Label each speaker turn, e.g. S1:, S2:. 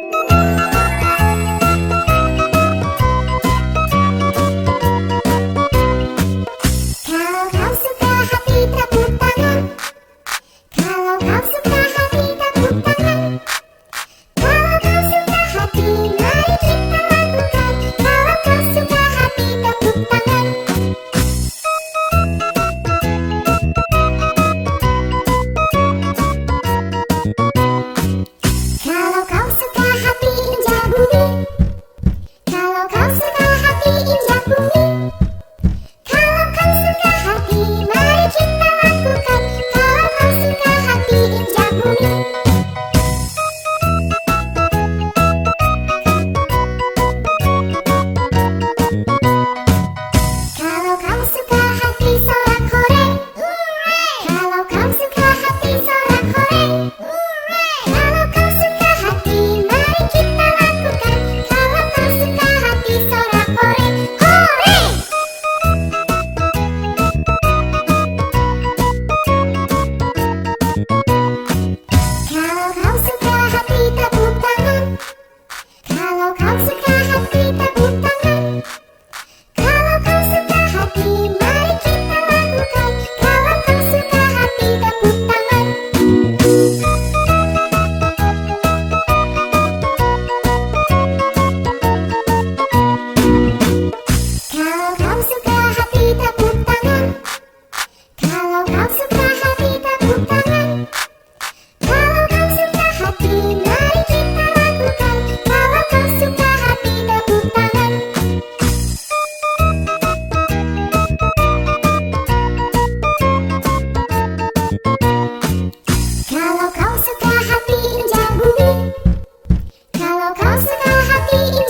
S1: Bye. see